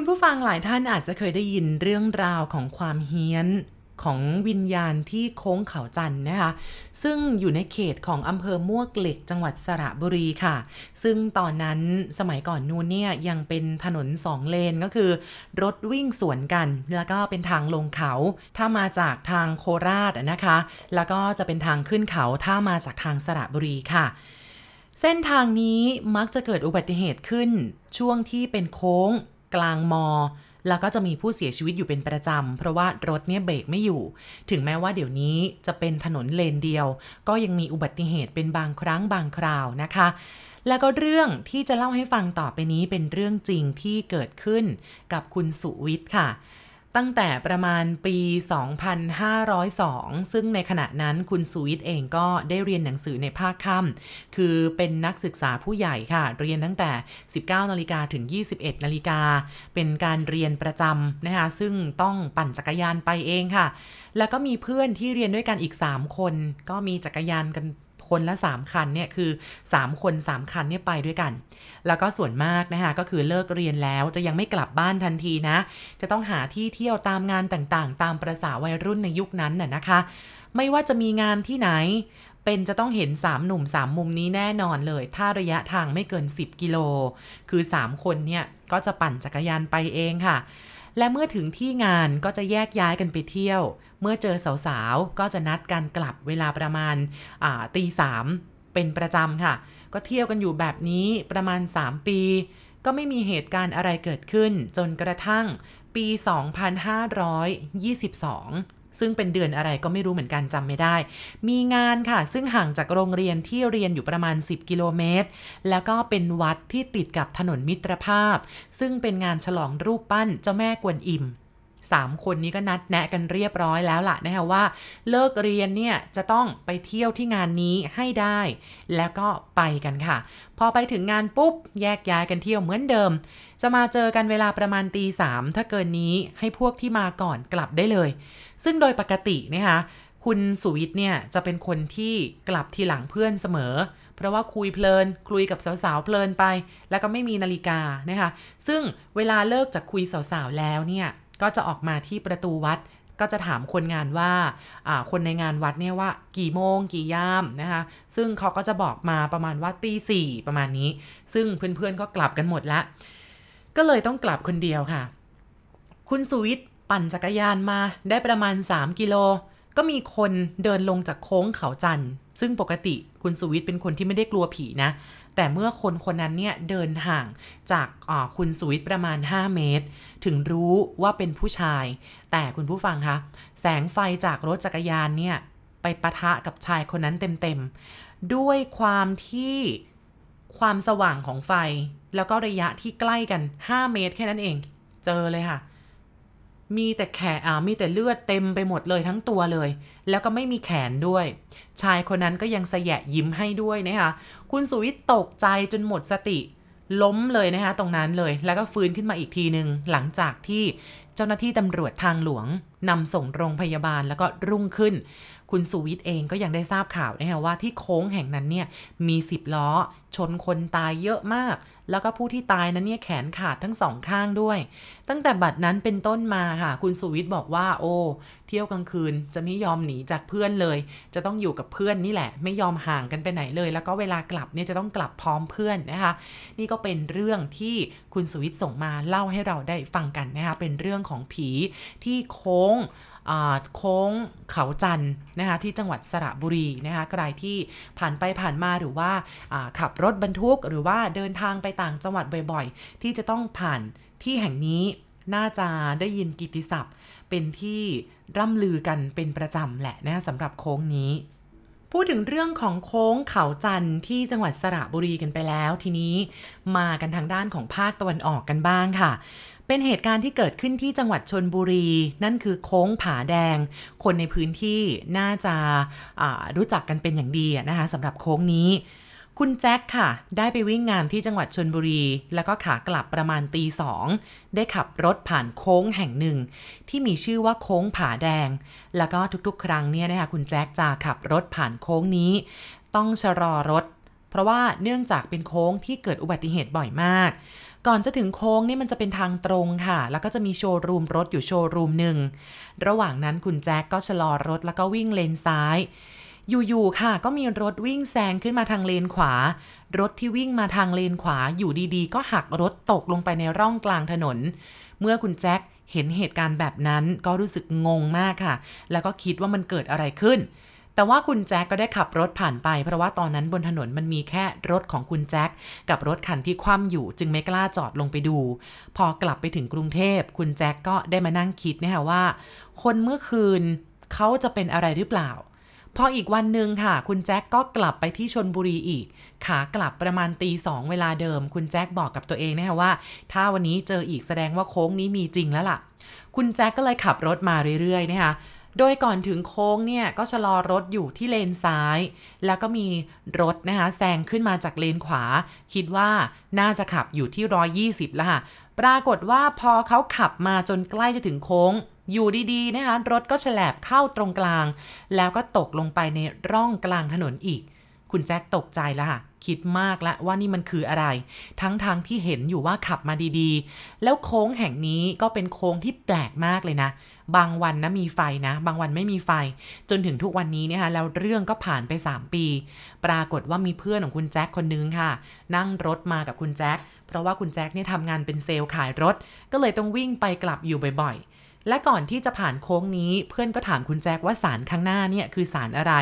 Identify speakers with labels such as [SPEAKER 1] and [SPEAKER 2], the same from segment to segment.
[SPEAKER 1] คุณผู้ฟังหลายท่านอาจจะเคยได้ยินเรื่องราวของความเฮี้ยนของวิญญาณที่โค้งเขาจันนะคะ ซึ่งอยู่ในเขตของอำเภอมวกเหล็กจังหวัดสระบุรีค่ะ ซึ่งตอนนั้นสมัยก่อนนู้นเนี่ยยังเป็นถนนสองเลนก็คือ รถวิ่งสวนกัน แล้วก็เป็นทางลงเขา ถ้ามาจากทางโคราชนะคะ แล้วก็จะเป็นทางขึ้นเขาถ้ามาจากทางสระบุรีค่ะ เส้นทางนี้มักจะเกิดอุบัติเหตุขึ้นช่วงที่เป็นโค้ง กลางมอ แล้วก็จะมีผู้เสียชีวิตอยู่เป็นประจำ เพราะว่ารถเนี่ยเบรกไม่อยู่ ถึงแม้ว่าเดี๋ยวนี้จะเป็นถนนเลนเดียว ก็ยังมีอุบัติเหตุเป็นบางครั้งบางคราวนะคะ แล้วก็เรื่องที่จะเล่าให้ฟังต่อไปนี้เป็นเรื่องจริงที่เกิดขึ้นกับคุณสุวิทย์ค่ะ ตั้งแต่ประมาณปี 2502 ซึ่งในขณะนั้นคุณสุวิทย์เองก็ได้เรียนหนังสือในภาคค่ำคือเป็นนักศึกษาผู้ใหญ่ค่ะ เรียนตั้งแต่ 19นาฬิกาถึง 21นาฬิกา เป็นการเรียนประจำนะคะ ซึ่งต้องปั่นจักรยานไปเองค่ะ แล้วก็มีเพื่อนที่เรียนด้วยกันอีก 3 คน ก็มีจักรยานกัน คนละ 3 คันเนี่ยคือ 3 คน 3 คันเนี่ยไปด้วยกัน แล้วก็ส่วนมากนะคะก็คือเลิกเรียนแล้วจะยังไม่กลับบ้านทันทีนะ จะต้องหาที่เที่ยวตามงานต่างๆ ตามประษาวัยรุ่นในยุคนั้นน่ะนะคะ ไม่ว่าจะมีงานที่ไหน เป็นจะต้องเห็น 3 หนุ่ม 3 มุมนี้แน่นอนเลย ถ้าระยะทางไม่เกิน 10 กิโล คือ 3 คนเนี่ย ก็จะปั่นจักรยานไปเองค่ะ และเมื่อถึงที่งานก็จะแยกย้ายกันไปเที่ยว เมื่อเจอสาวๆ ก็จะนัดกันกลับเวลาประมาณตีสามเป็นประจำค่ะ ก็เที่ยวกันอยู่แบบนี้ประมาณ 3 ปี ก็ไม่มีเหตุการณ์อะไรเกิดขึ้น จนกระทั่งปี 2522 ซึ่งเป็นเดือนอะไรก็ไม่รู้เหมือนกันจำไม่ได้ มีงานค่ะ ซึ่งห่างจากโรงเรียนที่เรียนอยู่ประมาณ 10 กิโลเมตร แล้วก็เป็นวัดที่ติดกับถนนมิตรภาพ ซึ่งเป็นงานฉลองรูปปั้นเจ้าแม่กวนอิม สามคนนี้ก็นัดแนะกันเรียบร้อยแล้วล่ะนะคะว่า เลิกเรียนเนี่ยจะต้องไปเที่ยวที่งานนี้ให้ได้ แล้วก็ไปกันค่ะ พอไปถึงงานปุ๊บแยกย้ายกันเที่ยวเหมือนเดิม จะมาเจอกันเวลาประมาณตีสามถ้าเกินนี้ให้พวกที่มาก่อนกลับได้เลย ซึ่งโดยปกตินะคะคุณสุวิทย์เนี่ยจะเป็นคนที่กลับทีหลังเพื่อนเสมอ เพราะว่าคุยเพลิน คุยกับสาวๆเพลินไป แล้วก็ไม่มีนาฬิกานะคะ ซึ่งเวลาเลิกจากคุยสาวๆแล้วเนี่ย ก็จะออกมาที่ประตูวัดก็จะถามคนงานว่าคนในงานวัดเนี่ยว่ากี่โมงกี่ยามนะคะ ซึ่งเขาก็จะบอกมาประมาณว่าตีสี่ประมาณนี้ ซึ่งเพื่อนๆก็กลับกันหมดละ ก็เลยต้องกลับคนเดียวค่ะ คุณสุวิทย์ปั่นจักรยานมาได้ประมาณ 3 กิโล ก็มีคนเดินลงจากโค้งเขาจันทร์ซึ่งปกติคุณสุวิทย์เป็นคนที่ไม่ได้กลัวผีนะ แต่เมื่อคนคนนั้นเนี่ยเดินห่างจากคุณสุวิทย์ประมาณ 5 เมตร ถึงรู้ว่าเป็นผู้ชาย แต่คุณผู้ฟังคะแสงไฟจากรถจักรยานเนี่ยไปปะทะกับชายคนนั้นเต็มๆ ด้วยความที่ความสว่างของไฟ แล้วก็ระยะที่ใกล้กัน 5 เมตรแค่นั้นเอง เจอเลยค่ะ มีแต่แขนมีแต่เลือดเต็มไปหมดเลยทั้งตัวเลย แล้วก็ไม่มีแขนด้วย ชายคนนั้นก็ยังแสยะยิ้มให้ด้วยนะคะคุณสุวิทย์ตกใจจนหมดสติ ล้มเลยนะคะตรงนั้นเลย แล้วก็ฟื้นขึ้นมาอีกทีหนึ่งหลังจากที่เจ้าหน้าที่ตำรวจทางหลวงนำส่งโรงพยาบาลแล้วก็รุ่งขึ้น คุณสุวิทย์เองก็ยังได้ทราบข่าวนะคะว่าที่โค้งแห่งนั้นเนี่ยมีสิบล้อ ชนคนตายเยอะมาก แล้วก็ผู้ที่ตายนั้นเนี่ยแขนขาดทั้งสองข้างด้วย ตั้งแต่บัดนั้นเป็นต้นมาค่ะ คุณสุวิทย์บอกว่า โอ้เที่ยวกลางคืนจะไม่ยอมหนีจากเพื่อนเลย จะต้องอยู่กับเพื่อนนี่แหละ ไม่ยอมห่างกันไปไหนเลย แล้วก็เวลากลับเนี่ยจะต้องกลับพร้อมเพื่อนนะคะ นี่ก็เป็นเรื่องที่คุณสุวิทย์ส่งมาเล่าให้เราได้ฟังกันนะคะเป็นเรื่องของผีที่โค้ง โค้งเขาจันนะคะที่จังหวัดสระบุรีนะคะใครที่ผ่านไปผ่านมาหรือว่าขับรถบรรทุกหรือว่าเดินทางไปต่างจังหวัดบ่อยๆ ที่จะต้องผ่านที่แห่งนี้น่าจะได้ยินกิติศัพท์ เป็นที่ร่ำลือกันเป็นประจำแหละนะสำหรับโค้งนี้ พูดถึงเรื่องของโค้งเขาจันที่จังหวัดสระบุรีกันไปแล้ว ทีนี้มากันทางด้านของภาคตะวันออกกันบ้างค่ะ เป็นเหตุการณ์ที่เกิดขึ้นที่จังหวัดชนบุรี นั่นคือโค้งผาแดง คนในพื้นที่น่าจะรู้จักกันเป็นอย่างดีนะคะสำหรับโค้งนี้คุณแจ็คค่ะ ได้ไปวิ่งงานที่จังหวัดชนบุรี แล้วก็ขากลับประมาณตีสองได้ขับรถผ่านโค้งแห่งหนึ่ง ที่มีชื่อว่าโค้งผาแดง แล้วก็ทุกๆ ครั้งเนี่ยนะคะคุณแจ็คจะขับรถผ่านโค้งนี้ ต้องชะลอรถ เพราะว่าเนื่องจากเป็นโค้งที่เกิดอุบัติเหตุบ่อยมาก ก่อนจะถึงโค้งนี่มันจะเป็นทางตรงค่ะ แล้วก็จะมีโชว์รูมรถอยู่โชว์รูมหนึ่ง ระหว่างนั้นคุณแจ็คก็ชะลอรถแล้วก็วิ่งเลนซ้าย อยู่ๆค่ะ ก็มีรถวิ่งแซงขึ้นมาทางเลนขวา รถที่วิ่งมาทางเลนขวาอยู่ดีๆ ก็หักรถตกลงไปในร่องกลางถนน เมื่อคุณแจ็คเห็นเหตุการณ์แบบนั้นก็รู้สึกงงมากค่ะ แล้วก็คิดว่ามันเกิดอะไรขึ้น แต่ว่าคุณแจ็คก็ได้ขับรถผ่านไป เพราะว่าตอนนั้นบนถนนมันมีแค่รถของคุณแจ็คกับรถคันที่คว่ำอยู่ จึงไม่กล้าจอดลงไปดู พอกลับไปถึงกรุงเทพ คุณแจ็คก็ได้มานั่งคิดนะคะว่า คนเมื่อคืนเขาจะเป็นอะไรหรือเปล่าพออีกวันหนึ่งค่ะ คุณแจ็คก็กลับไปที่ชนบุรีอีก ขากลับประมาณตีสองเวลาเดิม คุณแจ็คบอกกับตัวเองนะคะว่า ถ้าวันนี้เจออีกแสดงว่าโค้งนี้มีจริงแล้วล่ะ คุณแจ็คก็เลยขับรถมาเรื่อยๆนะคะ โดยก่อนถึงโค้งเนี่ยก็ชะลอรถอยู่ที่เลนซ้าย แล้วก็มีรถนะคะแซงขึ้นมาจากเลนขวา คิดว่าน่าจะขับอยู่ที่ 120แล้วค่ะปรากฏว่าพอเขาขับมาจนใกล้จะถึงโค้งอยู่ดีๆนะคะรถก็ฉลบเข้าตรงกลาง แล้วก็ตกลงไปในร่องกลางถนนอีก คุณแจ็คตกใจแล้วค่ะ คิดมากแล้วว่านี่มันคืออะไร ทั้งๆทที่เห็นอยู่ว่าขับมาดีๆ แล้วโค้งแห่งนี้ก็เป็นโค้งที่แปลกมากเลยนะ บางวันนะมีไฟนะ บางวันไม่มีไฟ จนถึงทุกวันนี้เนี่ยคะแล้วเรื่องก็ผ่านไป 3 ปี ปรากฏว่ามีเพื่อนของคุณแจ็คคนนึงค่ะ นั่งรถมากับคุณแจ็คเพราะว่าคุณแจ็คเนี่ยทำงานเป็นเซลล์ขายรถ ก็เลยต้องวิ่งไปกลับอยู่บ่อยๆ และก่อนที่จะผ่านโค้งนี้ เพื่อนก็ถามคุณแจ็คว่าสารข้างหน้าเนี่ยคือสารอะไร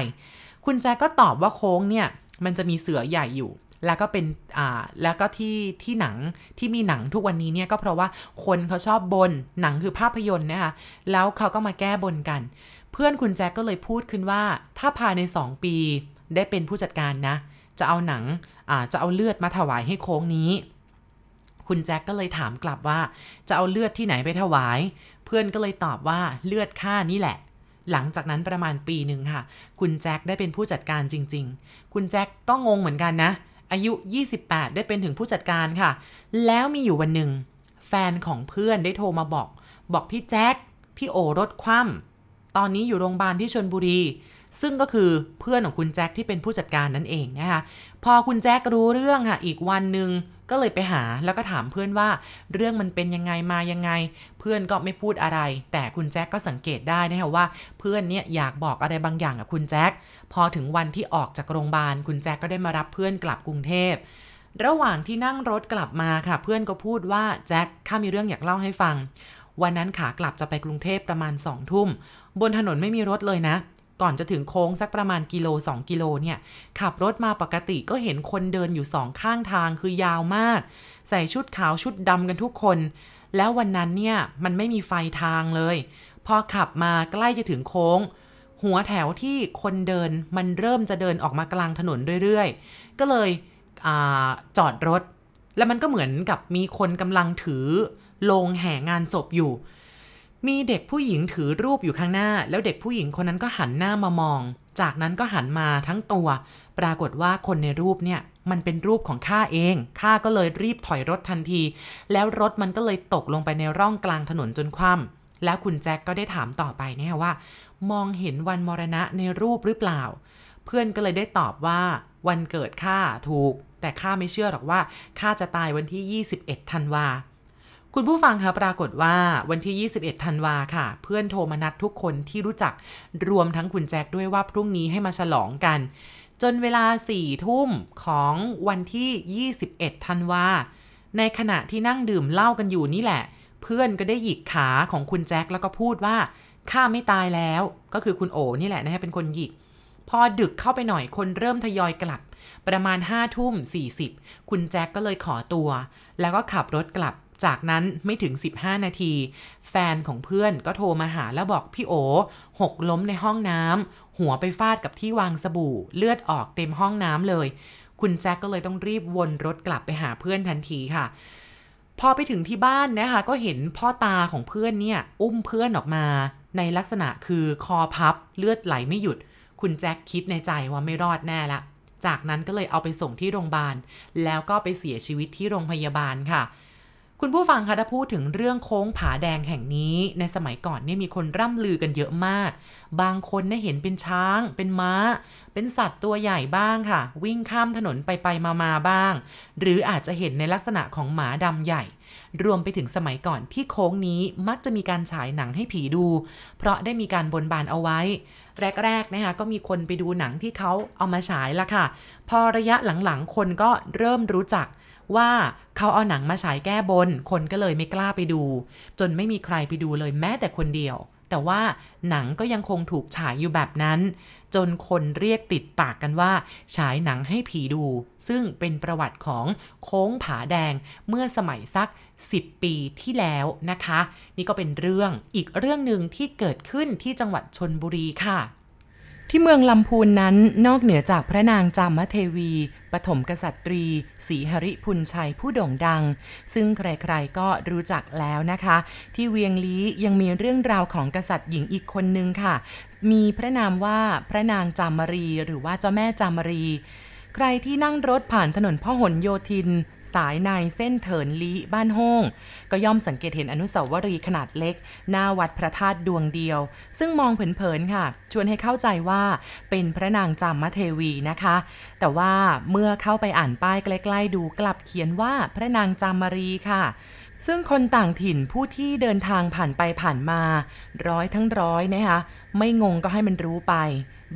[SPEAKER 1] คุณแจ็คก็ตอบว่าโค้งเนี่ย มันจะมีเสือใหญ่อยู่ แล้วก็เป็นอ่าแล้วก็ที่ที่หนังที่มีหนังทุกวันนี้เนี่ยก็เพราะว่าคนเขาชอบบนหนังคือภาพยนตร์นะคะแล้วเขาก็มาแก้บนกัน เพื่อนคุณแจ็คก็เลยพูดขึ้นว่า ถ้าภายใน 2 ปีได้เป็นผู้จัดการนะ จะเอาหนังอ่าจะเอาเลือดมาถวายให้โค้งนี้ คุณแจ็คก็เลยถามกลับว่า จะเอาเลือดที่ไหนไปถวาย เพื่อนก็เลยตอบว่าเลือดข้านี่แหละ หลังจากนั้นประมาณปีหนึ่งค่ะ คุณแจ็คได้เป็นผู้จัดการจริง ๆ คุณแจ็คก็งงเหมือนกันนะ อายุ 28 ได้เป็นถึงผู้จัดการค่ะ แล้วมีอยู่วันหนึ่ง แฟนของเพื่อนได้โทรมาบอก บอกพี่แจ็ค พี่โอรถคว่ำตอนนี้อยู่โรงพยาบาลที่ชนบุรี ซึ่งก็คือเพื่อนของคุณแจ็คที่เป็นผู้จัดการนั่นเองนะคะ พอคุณแจ็ครู้เรื่องค่ะ อีกวันหนึ่ง ก็เลยไปหาแล้วก็ถามเพื่อนว่า เรื่องมันเป็นยังไงมายังไง เพื่อนก็ไม่พูดอะไร แต่คุณแจ็คก็สังเกตได้นะคะว่า เพื่อนเนี่ยอยากบอกอะไรบางอย่างกับคุณแจ็คพอถึงวันที่ออกจากโรงพยาบาลคุณแจ็คก็ได้มารับเพื่อนกลับกรุงเทพระหว่างที่นั่งรถกลับมาค่ะ เพื่อนก็พูดว่าแจ็คข้ามีเรื่องอยากเล่าให้ฟัง วันนั้นขากลับจะไปกรุงเทพประมาณสองทุ่ม บนถนนไม่มีรถเลยนะ ก่อนจะถึงโค้งสักประมาณกิโล 2 กิโลเนี่ย ขับรถมาปกติก็เห็นคนเดินอยู่สองข้างทางคือยาวมาก ใส่ชุดขาวชุดดำกันทุกคน แล้ววันนั้นเนี่ยมันไม่มีไฟทางเลย พอขับมาใกล้จะถึงโค้ง หัวแถวที่คนเดินมันเริ่มจะเดินออกมากลางถนนเรื่อยๆ ก็เลยอจอดรถ แล้วมันก็เหมือนกับมีคนกำลังถือโลงแห่งานศพอยู่ มีเด็กผู้หญิงถือรูปอยู่ข้างหน้า แล้วเด็กผู้หญิงคนนั้นก็หันหน้ามามอง จากนั้นก็หันมาทั้งตัว ปรากฏว่าคนในรูปเนี่ยมันเป็นรูปของข้าเอง ข้าก็เลยรีบถอยรถทันที แล้วรถมันก็เลยตกลงไปในร่องกลางถนนจนคว่ำแล้วคุณแจ็คก็ได้ถามต่อไปเนี่ยว่า มองเห็นวันมรณะในรูปหรือเปล่า เพื่อนก็เลยได้ตอบว่า วันเกิดข้าถูก แต่ข้าไม่เชื่อหรอกว่าข้าจะตายวันที่ 21ธันวา คุณผู้ฟังคะปรากฏว่าวันที่ 21 ธันวาค่ะ เพื่อนโทรมานัดทุกคนที่รู้จักรวมทั้งคุณแจ็คด้วยว่าพรุ่งนี้ให้มาฉลองกัน จนเวลาสี่ทุ่มของวันที่ 21 ธันวา ในขณะที่นั่งดื่มเหล้ากันอยู่นี่แหละ เพื่อนก็ได้หยิกขาของคุณแจ็คแล้วก็พูดว่าข้าไม่ตายแล้ว ก็คือคุณโอนี่แหละนะฮะเป็นคนหยิกพอดึกเข้าไปหน่อยคนเริ่มทยอยกลับ ประมาณ5้าทุ่ม40 คุณแจ็คก็เลยขอตัว แล้วก็ขับรถกลับ จากนั้นไม่ถึง 15 นาที แฟนของเพื่อนก็โทรมาหาแล้วบอกพี่โอ หกล้มในห้องน้ำหัวไปฟาดกับที่วางสบู่ เลือดออกเต็มห้องน้ำเลย คุณแจ็คก็เลยต้องรีบวนรถกลับไปหาเพื่อนทันทีค่ะ พอไปถึงที่บ้านนะคะ ก็เห็นพ่อตาของเพื่อนเนี่ย อุ้มเพื่อนออกมา ในลักษณะคือคอพับเลือดไหลไม่หยุด คุณแจ็คคิดในใจว่าไม่รอดแน่ละ จากนั้นก็เลยเอาไปส่งที่โรงพยาบาล แล้วก็ไปเสียชีวิตที่โรงพยาบาลค่ะ คุณผู้ฟังคะถ้าพูดถึงเรื่องโค้งผาแดงแห่งนี้ในสมัยก่อนเนี่ยมีคนร่ำลือกันเยอะมาก บางคนเนี่ยเห็นเป็นช้าง เป็นม้า เป็นสัตว์ตัวใหญ่บ้างค่ะ วิ่งข้ามถนนไปไปมามาบ้าง หรืออาจจะเห็นในลักษณะของหมาดำใหญ่ รวมไปถึงสมัยก่อนที่โค้งนี้มักจะมีการฉายหนังให้ผีดู เพราะได้มีการบนบานเอาไว้ แรกๆนะคะก็มีคนไปดูหนังที่เขาเอามาฉายละค่ะ พอระยะหลังๆคนก็เริ่มรู้จัก ว่าเขาเอาหนังมาฉายแก้บน คนก็เลยไม่กล้าไปดู จนไม่มีใครไปดูเลยแม้แต่คนเดียว แต่ว่าหนังก็ยังคงถูกฉายอยู่แบบนั้น จนคนเรียกติดปากกันว่า ฉายหนังให้ผีดู ซึ่งเป็นประวัติของโค้งผาแดงเมื่อสมัยสัก 10 ปีที่แล้วนะคะ นี่ก็เป็นเรื่องอีกเรื่องหนึ่งที่เกิดขึ้นที่จังหวัดชนบุรีค่ะ ที่เมืองลำพูนนั้นนอกเหนือจากพระนางจามเทวี ปฐมกษัตรีศรีหริพุนชัยผู้โด่งดัง ซึ่งใครๆก็รู้จักแล้วนะคะ ที่เวียงลี้ยังมีเรื่องราวของกษัตริย์หญิงอีกคนนึงค่ะ มีพระนามว่าพระนางจามรีหรือว่าเจ้าแม่จามรี ใครที่นั่งรถผ่านถนนพ่อหนโยธิน สายในเส้นเถินลีบ้านโฮงก็ย่อมสังเกตเห็นอนุสาวรีย์ขนาดเล็ก หน้าวัดพระธาตุดวงเดียว ซึ่งมองเผินๆค่ะ ชวนให้เข้าใจว่าเป็นพระนางจามเทวีนะคะ แต่ว่าเมื่อเข้าไปอ่านป้ายใกล้ๆดูกลับเขียนว่าพระนางจามรีค่ะ ซึ่งคนต่างถิ่นผู้ที่เดินทางผ่านไปผ่านมา ร้อยทั้งร้อยนะคะไม่งงก็ให้มันรู้ไป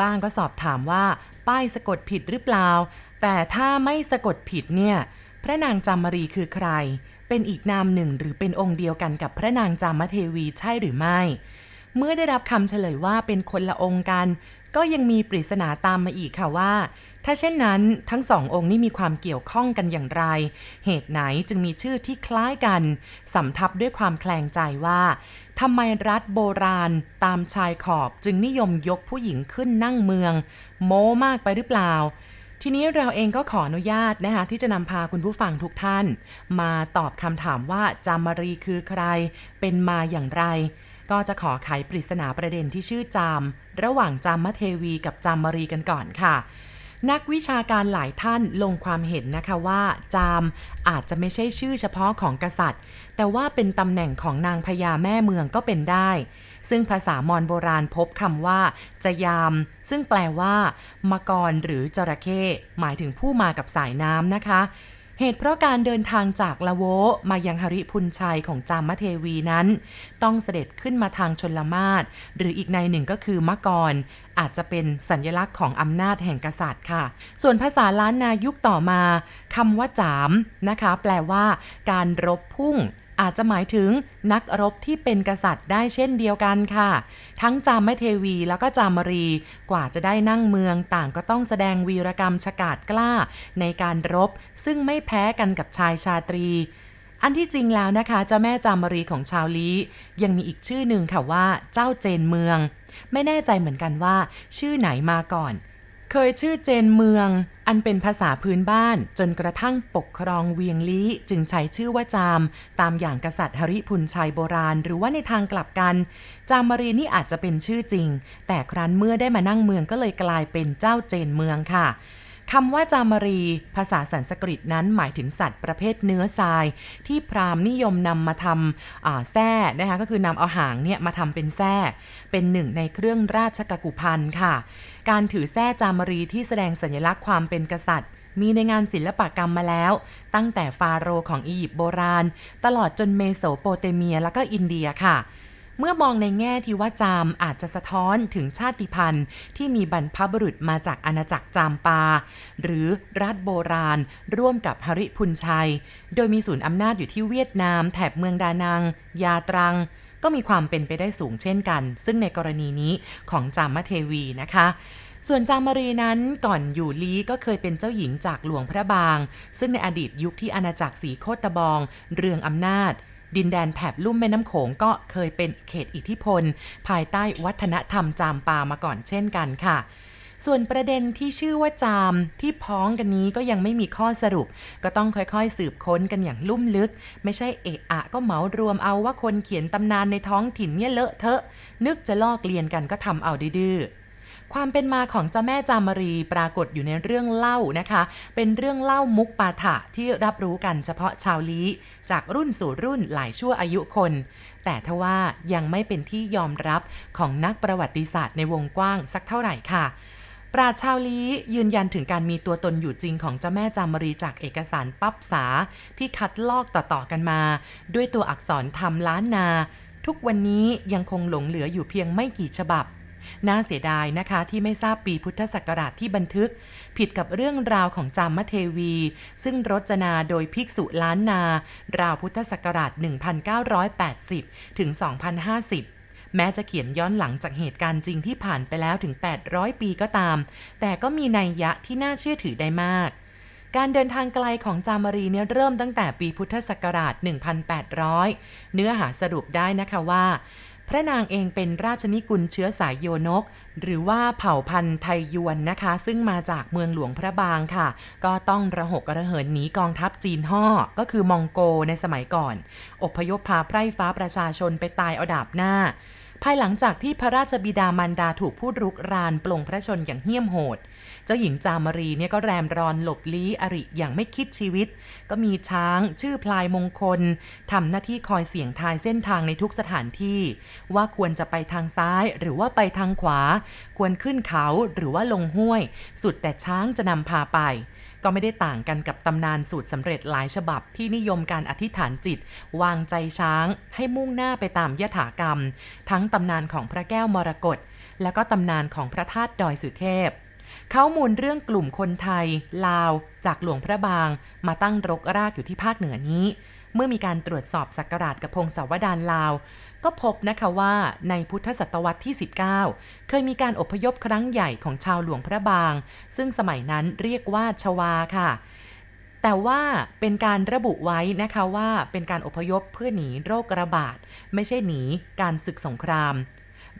[SPEAKER 1] บ้างก็สอบถามว่า ป้ายสะกดผิดหรือเปล่า แต่ถ้าไม่สะกดผิดเนี่ย พระนางจามรีคือใคร เป็นอีกนามหนึ่งหรือเป็นองค์เดียวกันกับพระนางจามเทวีใช่หรือไม่ เมื่อได้รับคำเฉลยว่าเป็นคนละองค์กัน ก็ยังมีปริศนาตามมาอีกค่ะว่า ถ้าเช่นนั้นทั้งสององค์นี้มีความเกี่ยวข้องกันอย่างไร เหตุไหนจึงมีชื่อที่คล้ายกันสำทับด้วยความแคลงใจว่าทำไมรัฐโบราณตามชายขอบจึงนิยมยกผู้หญิงขึ้นนั่งเมือง โม้มากไปหรือเปล่าทีนี้เราเองก็ขออนุญาตนะคะที่จะนำพาคุณผู้ฟังทุกท่าน มาตอบคำถามว่าจามารีคือใคร เป็นมาอย่างไร ก็จะขอไขปริศนาประเด็นที่ชื่อจาม ระหว่างจามมเทวีกับจามารีกันก่อนค่ะ นักวิชาการหลายท่านลงความเห็นนะคะว่า จามอาจจะไม่ใช่ชื่อเฉพาะของกษัตริย์ แต่ว่าเป็นตำแหน่งของนางพญาแม่เมืองก็เป็นได้ ซึ่งภาษามอญโบราณพบคำว่า จะยาม ซึ่งแปลว่า มกรหรือจระเข้หมายถึงผู้มากับสายน้ำนะคะ เหตุเพราะการเดินทางจากละโวมายังหริพุนชัยของจามเทวีนั้น ต้องเสด็จขึ้นมาทางชนละมาศหรืออีกในหนึ่งก็คือมกรอาจจะเป็นสัญลักษณ์ของอำนาจแห่งกษัตริย์ค่ะ ส่วนภาษาล้านนายุคต่อมาคำว่าจามนะคะ แปลว่า การรบพุ่ง อาจจะหมายถึงนักรบที่เป็นกษัตริย์ได้เช่นเดียวกันค่ะ ทั้งจามเทวีแล้วก็จามรี กว่าจะได้นั่งเมืองต่างก็ต้องแสดงวีรกรรมฉกาจกล้า ในการรบซึ่งไม่แพ้กันกับชายชาตรีอันที่จริงแล้วนะคะ เจ้าแม่จามรีของชาวลียังมีอีกชื่อหนึ่งค่ะว่าเจ้าเจนเมือง ไม่แน่ใจเหมือนกันว่า ชื่อไหนมาก่อน เคยชื่อเจนเมือง อันเป็นภาษาพื้นบ้านจนกระทั่งปกครองเวียงลี้จึงใช้ชื่อว่าจาม ตามอย่างกษัตริย์หริพุนชัยโบราณ หรือว่าในทางกลับกัน จามมารีนี่อาจจะเป็นชื่อจริง แต่ครั้นเมื่อได้มานั่งเมืองก็เลยกลายเป็นเจ้าเจนเมืองค่ะคำว่าจามารี ภาษาสันสกฤตนั้นหมายถึงสัตว์ประเภทเนื้อทราย ที่พราหมณ์นิยมนำมาทำแส้นะคะก็คือนำเอาหางเนี่ยมาทำเป็นแส้เป็นหนึ่งในเครื่องราชกกุพันธ์ค่ะ การถือแส้จามารีที่แสดงสัญลักษณ์ความเป็นกษัตริย์ มีในงานศิลปกรรมมาแล้ว ตั้งแต่ฟาโรห์ของอียิปต์โบราณ ตลอดจนเมโสโปเตเมียแล้วก็อินเดียค่ะเมื่อมองในแง่ที่ว่าจามอาจจะสะท้อนถึงชาติพันธุ์ ที่มีบรรพบุรุษมาจากอาณาจักรจามปา หรือรัฐโบราณ ร่วมกับฮริพุนชัย โดยมีศูนย์อำนาจอยู่ที่เวียดนาม แถบเมืองดานัง ยาตรัง ก็มีความเป็นไปได้สูงเช่นกัน ซึ่งในกรณีนี้ของจามเทวีนะคะส่วนจามรีนั้นก่อนอยู่ลีก็เคยเป็นเจ้าหญิงจากหลวงพระบาง ซึ่งในอดีตยุคที่อาณาจักรสีโคตบอง เรืองอำนาจ ดินแดนแถบลุ่มแม่น้ำโขงก็เคยเป็นเขตอิทธิพล ภายใต้วัฒนธรรมจามปามาก่อนเช่นกันค่ะ ส่วนประเด็นที่ชื่อว่าจามที่พ้องกันนี้ก็ยังไม่มีข้อสรุป ก็ต้องค่อยๆ สืบค้นกันอย่างลุ่มลึก ไม่ใช่เอะอะก็เหมารวมเอาว่าคนเขียนตำนานในท้องถิ่นเนี่ยเลอะเทอะ นึกจะลอกเลียนกันก็ทำเอาดื้อความเป็นมาของเจ้าแม่จามรีปรากฏอยู่ในเรื่องเล่านะคะ เป็นเรื่องเล่ามุกปาฐะที่รับรู้กันเฉพาะชาวลี้ จากรุ่นสู่รุ่นหลายชั่วอายุคน แต่ทว่ายังไม่เป็นที่ยอมรับของนักประวัติศาสตร์ในวงกว้างสักเท่าไหร่ค่ะ ปราชญ์ชาวลี้ยืนยันถึงการมีตัวตนอยู่จริงของเจ้าแม่จามรีจากเอกสารปั๊บสา ที่คัดลอกต่อๆกันมา ด้วยตัวอักษรทำล้านนา ทุกวันนี้ยังคงหลงเหลืออยู่เพียงไม่กี่ฉบับน่าเสียดายนะคะที่ไม่ทราบปีพุทธศักราชที่บันทึก ผิดกับเรื่องราวของจามเทวี ซึ่งรจนาโดยภิกษุล้านนา ราวพุทธศักราช 1980 ถึง 2050 แม้จะเขียนย้อนหลังจากเหตุการณ์จริงที่ผ่านไปแล้วถึง 800 ปีก็ตาม แต่ก็มีนัยยะที่น่าเชื่อถือได้มากการเดินทางไกลของจามรีเนี่ยเริ่มตั้งแต่ปีพุทธศักราช 1800 เนื้อหาสรุปได้นะคะว่า พระนางเองเป็นราชนิกุลเชื้อสายโยนก หรือว่าเผ่าพันธุ์ไทยยวนนะคะ ซึ่งมาจากเมืองหลวงพระบางค่ะ ก็ต้องระหกระเหินหนีกองทัพจีนห่อก็คือมองโกในสมัยก่อน อพยพพาไพร่ฟ้าประชาชนไปตายเอาดาบหน้า ภายหลังจากที่พระราชบิดามารดาถูกพูดรุกรานปลงพระชนอย่างเหี้ยมโหด เจ้าหญิงจามรีเนี่ยก็แรมรอนหลบลี้อริอย่างไม่คิดชีวิต ก็มีช้างชื่อพลายมงคลทำหน้าที่คอยเสี่ยงทายเส้นทางในทุกสถานที่ ว่าควรจะไปทางซ้ายหรือว่าไปทางขวา ควรขึ้นเขาหรือว่าลงห้วย สุดแต่ช้างจะนำพาไป ก็ไม่ได้ต่างกันกับตำนานสูตรสำเร็จหลายฉบับที่นิยมการอธิษฐานจิต วางใจช้างให้มุ่งหน้าไปตามยถากรรม ทั้งตำนานของพระแก้วมรกตและก็ตำนานของพระธาตุดอยสุเทพเขามูลเรื่องกลุ่มคนไทย ลาว จากหลวงพระบาง มาตั้งรกรากอยู่ที่ภาคเหนือนี้ เมื่อมีการตรวจสอบสักการะกับพงศาวดารลาว ก็พบนะคะว่าในพุทธศตวรรษที่ 19 เคยมีการอพยพครั้งใหญ่ของชาวหลวงพระบาง ซึ่งสมัยนั้นเรียกว่าชวาค่ะ แต่ว่าเป็นการระบุไว้นะคะว่าเป็นการอพยพเพื่อหนีโรคระบาด ไม่ใช่หนีการศึกสงคราม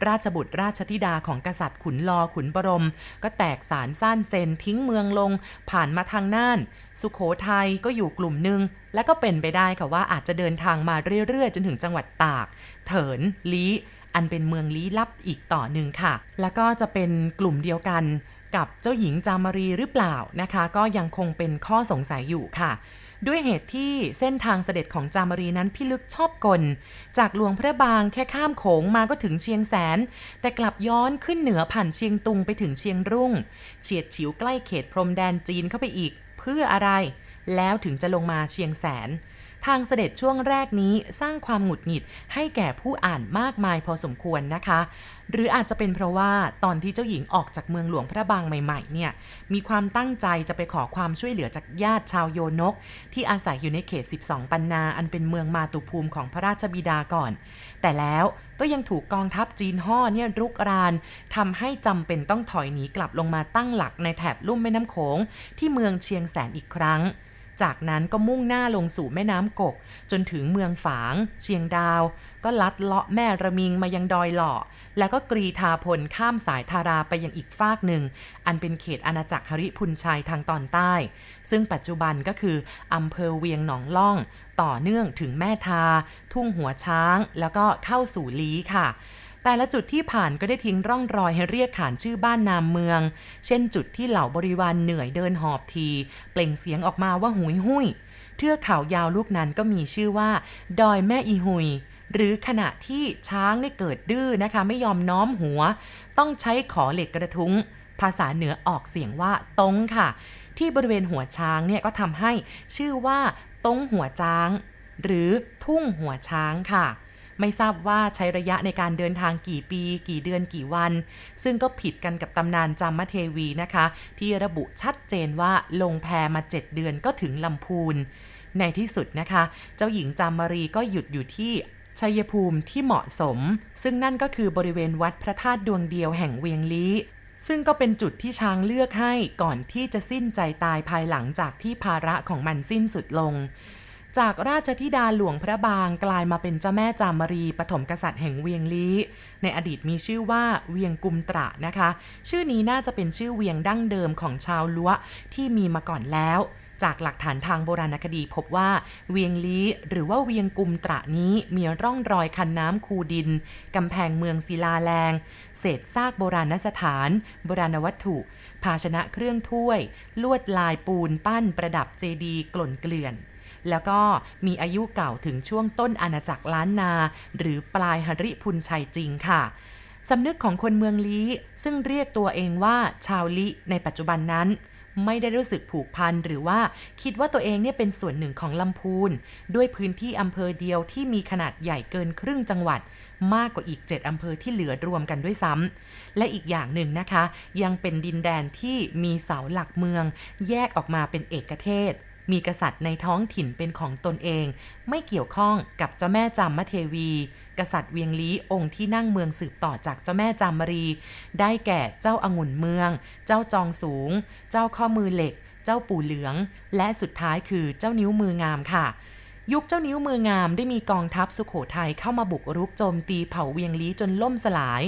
[SPEAKER 1] ราชบุตรราชธิดาของกษัตริย์ขุนลอขุนบรม ก็แตกสารซ่านเซนทิ้งเมืองลง ผ่านมาทางน่าน สุขโขทัยก็อยู่กลุ่มหนึ่งและก็เป็นไปได้ค่ะว่าอาจจะเดินทางมาเรื่อยๆ จนถึงจังหวัดตาก เถินลี้อันเป็นเมืองลี้ลับอีกต่อหนึ่งค่ะ แล้วก็จะเป็นกลุ่มเดียวกันกับเจ้าหญิงจามารีหรือเปล่านะคะ ก็ยังคงเป็นข้อสงสัยอยู่ค่ะ ด้วยเหตุที่เส้นทางเสด็จของจามรีนั้นพิลึกชอบกล จากหลวงพระบางแค่ข้ามโขงมาก็ถึงเชียงแสน แต่กลับย้อนขึ้นเหนือผ่านเชียงตุงไปถึงเชียงรุ่ง เฉียดฉิวใกล้เขตพรมแดนจีนเข้าไปอีกเพื่ออะไร แล้วถึงจะลงมาเชียงแสน ทางเสด็จช่วงแรกนี้สร้างความหงุดหงิดให้แก่ผู้อ่านมากมายพอสมควรนะคะ หรืออาจจะเป็นเพราะว่าตอนที่เจ้าหญิงออกจากเมืองหลวงพระบางใหม่ๆเนี่ยมีความตั้งใจจะไปขอความช่วยเหลือจากญาติชาวโยนก ที่อาศัยอยู่ในเขต 12 ปันนาอันเป็นเมืองมาตุภูมิของพระราชบิดาก่อน แต่แล้วก็ยังถูกกองทัพจีนห่อเนี่ยรุกรานทำให้จำเป็นต้องถอยหนีกลับลงมาตั้งหลักในแถบลุ่มแม่น้ำโขงที่เมืองเชียงแสนอีกครั้ง จากนั้นก็มุ่งหน้าลงสู่แม่น้ำกก จนถึงเมืองฝาง เชียงดาว ก็ลัดเลาะแม่ระมิงมายังดอยหล่อ แล้วก็กรีธาพลข้ามสายทาราไปยังอีกฟากหนึ่ง อันเป็นเขตอาณาจักรหริพุนชัยทางตอนใต้ ซึ่งปัจจุบันก็คืออำเภอเวียงหนองล่อง ต่อเนื่องถึงแม่ทา ทุ่งหัวช้าง แล้วก็เข้าสู่ลี้ค่ะ แต่ละจุดที่ผ่านก็ได้ทิ้งร่องรอยให้เรียกขานชื่อบ้านนามเมือง เช่นจุดที่เหล่าบริวารเหนื่อยเดินหอบที เปล่งเสียงออกมาว่าหุยหุยเทือกเขายาวลูกนั้นก็มีชื่อว่า ดอยแม่อีหุยหรือขณะที่ช้างได้เกิดดื้อนะคะ ไม่ยอมน้อมหัว ต้องใช้ขอเหล็กกระทุ้ง ภาษาเหนือออกเสียงว่าตงค่ะ ที่บริเวณหัวช้างเนี่ยก็ทำให้ชื่อว่าตงหัวช้าง หรือทุ่งหัวช้างค่ะ ไม่ทราบว่าใช้ระยะในการเดินทางกี่ปี กี่เดือนกี่วัน ซึ่งก็ผิดกันกับตำนานจามเทวีนะคะ ที่ระบุชัดเจนว่าลงแพมา 7 เดือนก็ถึงลำพูน ในที่สุดนะคะ เจ้าหญิงจามารีก็หยุดอยู่ที่ชัยภูมิที่เหมาะสม ซึ่งนั่นก็คือบริเวณวัดพระธาตุดวงเดียวแห่งเวียงลี้ซึ่งก็เป็นจุดที่ช้างเลือกให้ก่อนที่จะสิ้นใจตายภายหลังจากที่ภาระของมันสิ้นสุดลง จากราชธิดาหลวงพระบางกลายมาเป็นเจ้าแม่จามรีปฐมกษัตริย์แห่งเวียงลี้ ในอดีตมีชื่อว่าเวียงกุมตระนะคะ ชื่อนี้น่าจะเป็นชื่อเวียงดั้งเดิมของชาวล้วที่มีมาก่อนแล้ว จากหลักฐานทางโบราณคดีพบว่าเวียงลี้หรือว่าเวียงกุมตระนี้มีร่องรอยคันน้ำคูดินกำแพงเมืองศิลาแรง เศษซากโบราณสถาน โบราณวัตถุ ภาชนะเครื่องถ้วย ลวดลายปูนปั้นประดับเจดีย์กล่นเกลื่อน แล้วก็มีอายุเก่าถึงช่วงต้นอาณาจักรล้านนา หรือปลายหริพุนชัยจริงค่ะสำนึกของคนเมืองลี้ซึ่งเรียกตัวเองว่าชาวลิในปัจจุบันนั้น ไม่ได้รู้สึกผูกพันหรือว่าคิดว่าตัวเองเนี่ยเป็นส่วนหนึ่งของลำพูน ด้วยพื้นที่อำเภอเดียวที่มีขนาดใหญ่เกินครึ่งจังหวัด มากกว่าอีก 7อำเภอที่เหลือรวมกันด้วยซ้ำและอีกอย่างหนึ่งนะคะ ยังเป็นดินแดนที่มีเสาหลักเมือง แยกออกมาเป็นเอกเทศ มีกษัตริย์ในท้องถิ่นเป็นของตนเอง ไม่เกี่ยวข้องกับเจ้าแม่จามเทวี กษัตริย์เวียงลี้องค์ที่นั่งเมืองสืบต่อจากเจ้าแม่จามรี ได้แก่เจ้าอางุ่นเมือง เจ้าจองสูง เจ้าข้อมือเหล็ก เจ้าปู่เหลือง และสุดท้ายคือเจ้านิ้วมืองามค่ะยุคเจ้านิ้วมืองามได้มีกองทัพสุขโขทัยเข้ามาบุกรุกโจมตีเผ่าเวียงลี้จนล่มสลาย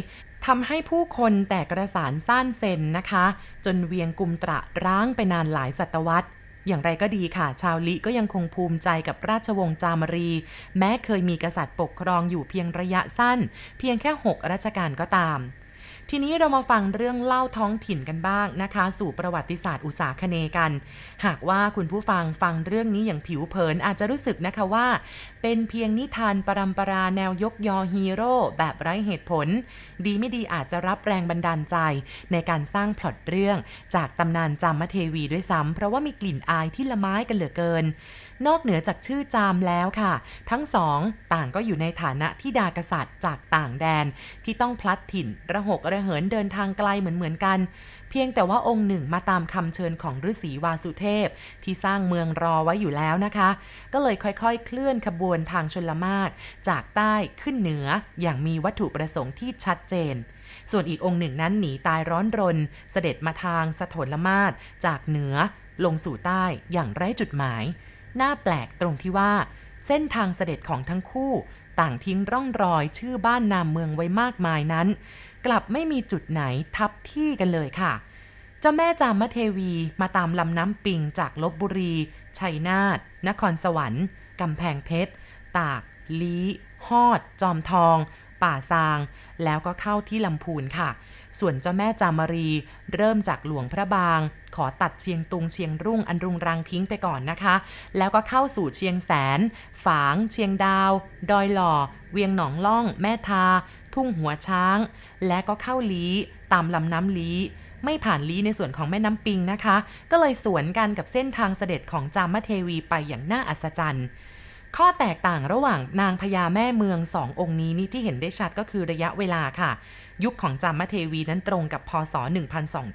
[SPEAKER 1] ทำให้ผู้คนแตกกระสานสั้นเซนนะคะ จนเวียงกุมตระร้างไปนานหลายศตวรรษ อย่างไรก็ดีค่ะ ชาวลิก็ยังคงภูมิใจกับราชวงศ์จามรี แม้เคยมีกษัตริย์ปกครองอยู่เพียงระยะสั้น เพียงแค่ 6รัชกาลก็ตาม ทีนี้เรามาฟังเรื่องเล่าท้องถิ่นกันบ้างนะคะ สู่ประวัติศาสตร์อุตสาคเนกัน หากว่าคุณผู้ฟังฟังเรื่องนี้อย่างผิวเผินอาจจะรู้สึกนะคะว่า เป็นเพียงนิทานปรำปราแนวยกยอฮีโร่แบบไร้เหตุผล ดีไม่ดีอาจจะรับแรงบันดาลใจ ในการสร้างพล็อตเรื่อง จากตำนานจามเทวีด้วยซ้ำเพราะว่ามีกลิ่นอายที่ละไม้กันเหลือเกิน นอกเหนือจากชื่อจามแล้วค่ะ ทั้งสองต่างก็อยู่ในฐานะที่ดากษัตริย์จากต่างแดน ที่ต้องพลัดถิ่น ระหกระเหินเดินทางไกลเหมือนเหมือนกัน เพียงแต่ว่าองค์หนึ่งมาตามคำเชิญของฤาษีวาสุเทพ ที่สร้างเมืองรอไว้อยู่แล้วนะคะ ก็เลยค่อยๆ เคลื่อนขบวนทางชนละมาศจากใต้ขึ้นเหนืออย่างมีวัตถุประสงค์ที่ชัดเจน ส่วนอีกองค์หนึ่งนั้นหนีตายร้อนรน เสด็จมาทางสถนละมาศจากเหนือลงสู่ใต้อย่างไร้จุดหมาย น่าแปลกตรงที่ว่า เส้นทางเสด็จของทั้งคู่ ต่างทิ้งร่องรอยชื่อบ้านนามเมืองไว้มากมายนั้น กลับไม่มีจุดไหนทับที่กันเลยค่ะเจ้าแม่จามเทวีมาตามลำน้ำปิงจากลบบุรี ชัยนาท นครสวรรค์ กำแพงเพชร ตาก ลีฮอด จอมทอง ป่าซาง แล้วก็เข้าที่ลำพูนค่ะ ส่วนเจ้าแม่จามรี เริ่มจากหลวงพระบาง ขอตัดเชียงตุงเชียงรุ่งอันรุงรังทิ้งไปก่อนนะคะ แล้วก็เข้าสู่เชียงแสน ฝาง เชียงดาว ดอยหล่อ เวียงหนองล่อง แม่ทา ทุ่งหัวช้าง และก็เข้าลีตามลำน้ำลีไม่ผ่านลีในส่วนของแม่น้ำปิงนะคะ ก็เลยสวนกันกับเส้นทางเสด็จของจามเทวีไปอย่างน่าอัศจรรย์ ข้อแตกต่างระหว่างนางพญาแม่เมืองสององค์นี้นี่ที่เห็นได้ชัดก็คือระยะเวลาค่ะ ยุคของจามเทวีนั้นตรงกับพศ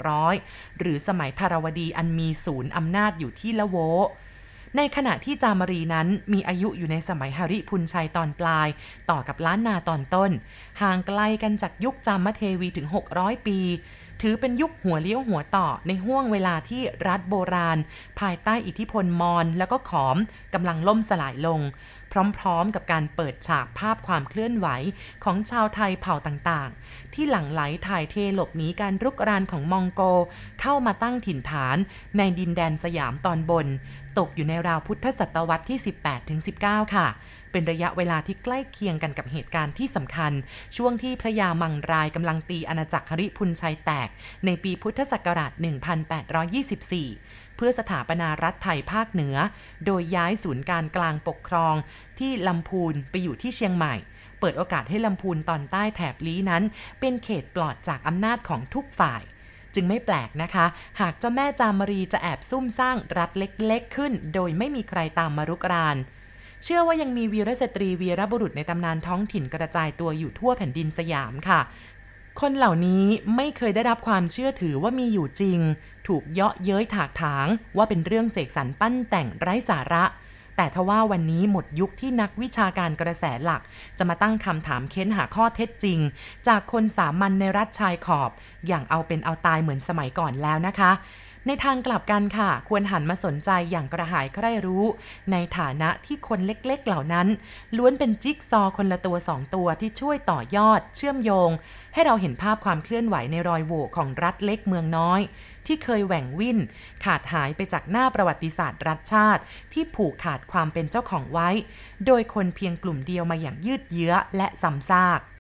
[SPEAKER 1] 1200 หรือสมัยธารวดีอันมีศูนย์อำนาจอยู่ที่ละโวในขณะที่จามรีนั้นมีอายุอยู่ในสมัยฮาริพุนชัยตอนปลาย ต่อกับล้านนาตอนต้น ห่างไกลกันจากยุคจามเทวีถึง 600 ปี ถือเป็นยุคหัวเลี้ยวหัวต่อในห่วงเวลาที่รัฐโบราณ ภายใต้อิทธิพลมอญแล้วก็ขอมกำลังล่มสลายลง พร้อมๆกับการเปิดฉากภาพความเคลื่อนไหวของชาวไทยเผ่าต่างๆ ที่หลั่งไหลถ่ายเทหลบหนีการรุกรานของมองโก เข้ามาตั้งถิ่นฐานในดินแดนสยามตอนบน ตกอยู่ในราวพุทธศตวรรษที่ 18-19 ค่ะ เป็นระยะเวลาที่ใกล้เคียงกันกับเหตุการณ์ที่สำคัญ ช่วงที่พระยามังรายกำลังตีอาณาจักรหริพุนชัยแตก ในปีพุทธศักราช 1824 เพื่อสถาปนารัฐไทยภาคเหนือ โดยย้ายศูนย์การกลางปกครอง ที่ลำพูนไปอยู่ที่เชียงใหม่เปิดโอกาสให้ลำพูนตอนใต้แถบลี้นั้น เป็นเขตปลอดจากอำนาจของทุกฝ่าย จึงไม่แปลกนะคะ หากเจ้าแม่จามรีจะแอบซุ่มสร้างรัฐเล็กๆขึ้น โดยไม่มีใครตามมารุกราน เชื่อว่ายังมีวีรสตรีวีรบุรุษในตำนานท้องถิ่นกระจายตัวอยู่ทั่วแผ่นดินสยามค่ะ คนเหล่านี้ไม่เคยได้รับความเชื่อถือว่ามีอยู่จริง ถูกเยาะเย้ยถากถางว่าเป็นเรื่องเสกสรรปั้นแต่งไร้สาระแต่ทว่าวันนี้หมดยุคที่นักวิชาการกระแสหลัก จะมาตั้งคำถามเค้นหาข้อเท็จจริง จากคนสามัญในรัฐชายขอบ อย่างเอาเป็นเอาตายเหมือนสมัยก่อนแล้วนะคะ ในทางกลับกันค่ะ ควรหันมาสนใจอย่างกระหายใคร่รู้ ในฐานะที่คนเล็กๆเหล่านั้น ล้วนเป็นจิ๊กซอคนละตัวสองตัวที่ช่วยต่อยอด เชื่อมโยง ให้เราเห็นภาพความเคลื่อนไหวในรอยโหว่ของรัฐเล็กเมืองน้อย ที่เคยแหว่งวิ่น ขาดหายไปจากหน้าประวัติศาสตร์รัฐชาติ ที่ผูกขาดความเป็นเจ้าของไว้ โดยคนเพียงกลุ่มเดียวมาอย่างยืดเยื้อและซ้ำซาก